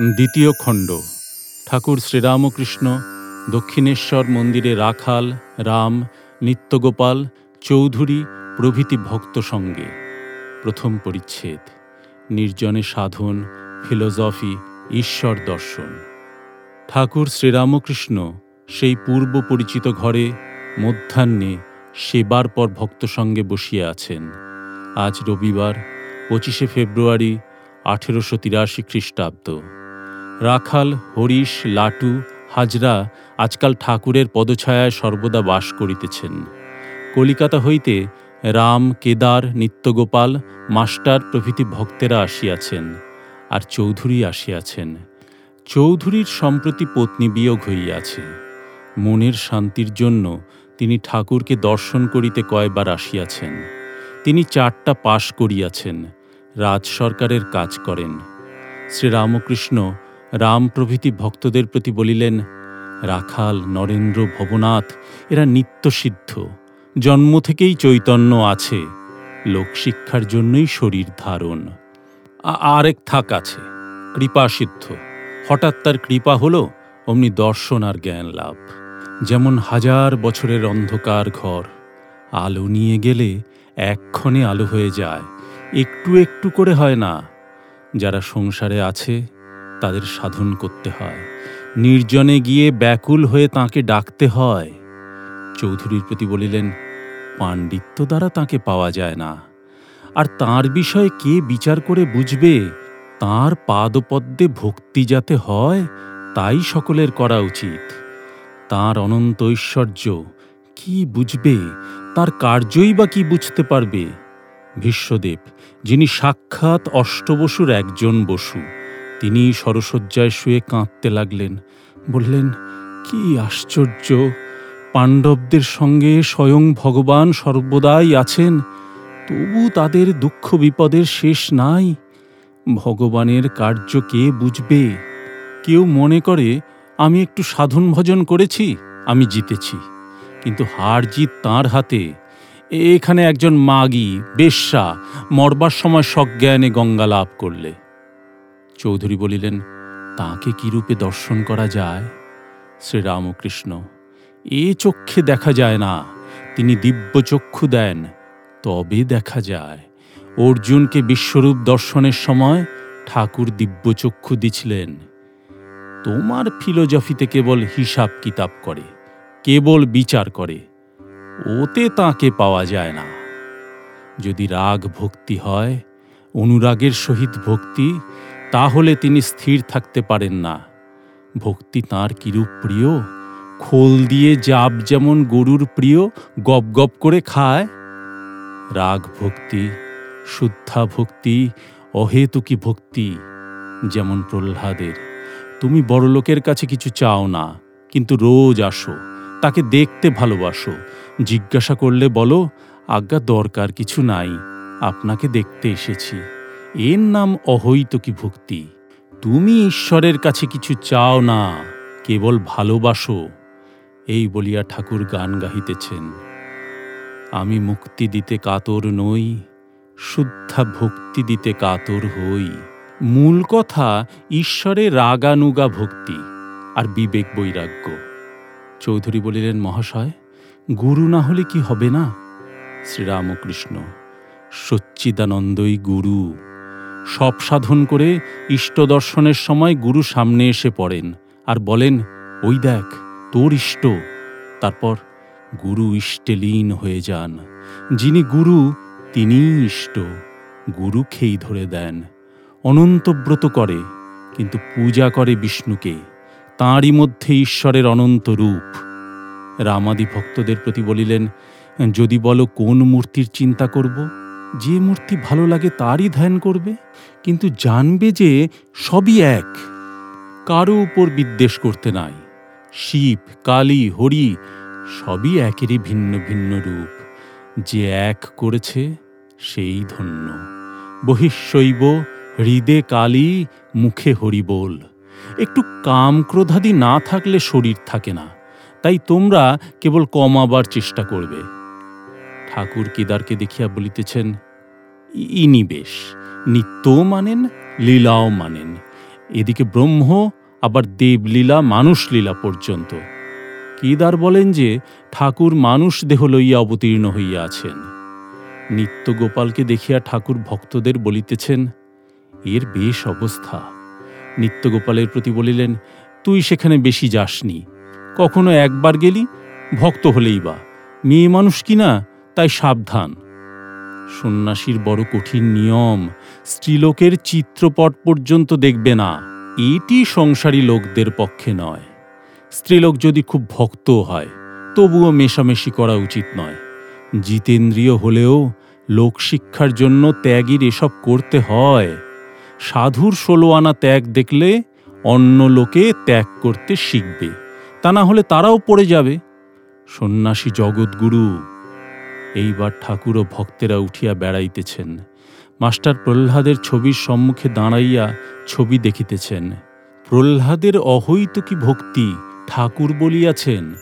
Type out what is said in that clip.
দ্বিতীয় খণ্ড। ঠাকুর শ্রীরামকৃষ্ণ, দক্ষিণেশ্বর মন্দিরে রাখাল, রাম, নিত্যগোপাল, চৌধুরী প্রভৃতি ভক্ত সঙ্গে। প্রথম পরিচ্ছেদ। নির্জনে সাধন, ফিলোজফি, ঈশ্বর দর্শন। ঠাকুর শ্রীরামকৃষ্ণ সেই পূর্ব পরিচিত ঘরে মধ্যাহ্নে সেবার পর ভক্ত সঙ্গে বসিয়া আছেন। আজ রবিবার, পঁচিশে ফেব্রুয়ারি, আঠেরোশো তিরাশি খ্রিস্টাব্দ। রাখাল, হরিশ, লাটু, হাজরা আজকাল ঠাকুরের পদছায়ায় সর্বদা বাস করিতেছেন। কলিকাতা হইতে রাম, কেদার, নিত্যগোপাল, মাস্টার প্রভৃতি ভক্তেরা আসিয়াছেন আর চৌধুরী আসিয়াছেন। চৌধুরীর সম্প্রতি পত্নী বিয়োগ হইয়াছে। মনের শান্তির জন্য তিনি ঠাকুরকে দর্শন করিতে কয়বার আসিয়াছেন। তিনি চারটা পাশ করিয়াছেন। রাজ সরকারের কাজ করেন। শ্রীরামকৃষ্ণ রাম প্রভৃতি ভক্তদের প্রতি বলিলেন, রাখাল, নরেন্দ্র, ভবনাথ, এরা নিত্যসিদ্ধ জন্ম থেকেই চৈতন্য আছে। লোকশিক্ষার জন্যই শরীর ধারণ। আরেক থাক আছে কৃপাসিদ্ধ হঠাৎ তার কৃপা হলো, অমনি দর্শন আর জ্ঞান লাভ। যেমন হাজার বছরের অন্ধকার ঘর, আলো নিয়ে গেলে এক্ষণে আলো হয়ে যায়। একটু একটু করে হয় না। যারা সংসারে আছে তাদের সাধন করতে হয়। নির্জনে গিয়ে ব্যাকুল হয়ে তাকে ডাকতে হয়। চৌধুরীর প্রতি বলিলেন, পাণ্ডিত্য দ্বারা তাকে পাওয়া যায় না। আর তার বিষয়ে কে বিচার করে বুঝবে? তার পাদপদ্মে ভক্তি যাতে হয়, তাই সকলের করা উচিত। তার অনন্ত ঐশ্বর্য, কি বুঝবে? তার কার্যই বা কি বুঝতে পারবে? ভীষ্মদেব যিনি সাক্ষাৎ অষ্টবসুর একজন বসু তিনি সরসজ্জায় শুয়ে কাঁদতে লাগলেন। বললেন, কি আশ্চর্য! পাণ্ডবদের সঙ্গে স্বয়ং ভগবান সর্বদাই আছেন। তবু তাদের দুঃখ বিপদের শেষ নাই। ভগবানের কার্য কে বুঝবে? কেউ মনে করে, আমি একটু সাধন ভজন করেছি, আমি জিতেছি। কিন্তু হার জিত তাঁর হাতে। এখানে একজন মাগী, বেশ্যা, মরবার সময় সজ্ঞানে গঙ্গা লাভ করলে। চৌধুরী বলিলেন, তাকে কি রূপে দর্শন করা যায়? শ্রীরামকৃষ্ণ, এ চক্ষে দেখা যায় না। তিনি দিব্য চক্ষু দেন, তবে দেখা যায়। অর্জুনকে বিশ্বরূপ দর্শনের সময় ঠাকুর দিব্য চক্ষু দিছিলেন। তোমার ফিলোজফিতে কেবল হিসাব কিতাব করে, কেবল বিচার করে, ওতে তাকে পাওয়া যায় না। যদি রাগ ভক্তি হয়, অনুরাগের সহিত ভক্তি তাহলে তিনি স্থির থাকতে পারেন না। ভক্তি তাঁর কিরূপ প্রিয়? খোল দিয়ে জাব যেমন গরুর প্রিয়, গপ গপ করে খায়। রাগ ভক্তি, শুদ্ধা ভক্তি, অহেতুকি ভক্তি, যেমন প্রহ্লাদের। তুমি বড়লোকের কাছে কিছু চাও না, কিন্তু রোজ আসো, তাকে দেখতে ভালোবাসো। জিজ্ঞাসা করলে বলো, আজ্ঞা দরকার কিছু নাই, আপনাকে দেখতে এসেছি। এর নাম অহৈতকী ভক্তি? তুমি ঈশ্বরের কাছে কিছু চাও না, কেবল ভালোবাসো, এই বলিয়া ঠাকুর গান গাহিতেছেন। আমি মুক্তি দিতে কাতর নই, শুদ্ধা ভক্তি দিতে কাতর হই। মূল কথা, ঈশ্বরে রাগানুগা ভক্তি আর বিবেক বৈরাগ্য। চৌধুরী বলিলেন, মহাশয়, গুরু না হলে কি হবে না? শ্রীরামকৃষ্ণ, সচ্চিদানন্দই গুরু। সব সাধন করে ইষ্ট দর্শনের সময় গুরু সামনে এসে পড়েন আর বলেন, ওই দেখ, তোর ইষ্ট। তারপর গুরু ইষ্টে লীন হয়ে যান। যিনি গুরু, তিনিই ইষ্ট। গুরু খেই ধরে দেন। অনন্তব্রত করে, কিন্তু পূজা করে বিষ্ণুকে। তাঁরই মধ্যে ঈশ্বরের অনন্ত রূপ। রামাদি ভক্তদের প্রতি বলিলেন, যদি বলো কোন মূর্তির চিন্তা করব? যে মূর্তি ভালো লাগে তারই ধ্যান করবে, কিন্তু জানবে যে সবই এক। কারও উপর বিদ্বেষ করতে নাই। শিব কালী, হরি, সবই একেরই ভিন্ন ভিন্ন রূপ। যে এক করেছে, সেই ধন্য। বহিঃশৈব, হৃদে কালী, মুখে হরি বল। একটু কাম ক্রোধাদি না থাকলে শরীর থাকে না। তাই তোমরা কেবল কমাবার চেষ্টা করবে। ঠাকুর কেদারকে দেখিয়া বলিতেছেন "ই- ইনি বেশ, নিত্যও মানেন, লীলাও মানেন। এদিকে ব্রহ্ম, আবার দেবলীলা, মানুষলীলা পর্যন্ত। কেদার বলেন যে, ঠাকুর মানুষ দেহ লইয়া অবতীর্ণ হইয়া আছেন। নিত্য গোপালকে দেখিয়া ঠাকুর ভক্তদের বলিতেছেন, এর বেশ অবস্থা। নিত্যগোপালের প্রতি বলিলেন, তুই সেখানে বেশি যাসনি। কখনো একবার গেলি, ভক্ত হলেই বা। মেয়ে মানুষ কিনা তাই সাবধান। সন্ন্যাসীর বড় কঠিন নিয়ম, স্ত্রীলোকের চিত্রপট পর্যন্ত দেখবে না। এটি সংসারী লোকদের পক্ষে নয়। স্ত্রীলোক যদি খুব ভক্ত হয়, তবুও মেশামেশি করা উচিত নয়। জিতেন্দ্রীয় হলেও লোকশিক্ষার জন্য ত্যাগীর এসব করতে হয়। সাধুর ষোলো আনা ত্যাগ দেখলে অন্য লোকে ত্যাগ করতে শিখবে। তা না হলে তারাও পড়ে যাবে। সন্ন্যাসী জগৎগুরু এইবার ঠাকুর ও ভক্তেরা উঠিয়া বেড়াইতেছেন। মাস্টার প্রহ্লাদের ছবির সম্মুখে দাঁড়াইয়া ছবি দেখিতেছেন। প্রহ্লাদের অহৈত কি ভক্তি ঠাকুর বলিয়াছেন।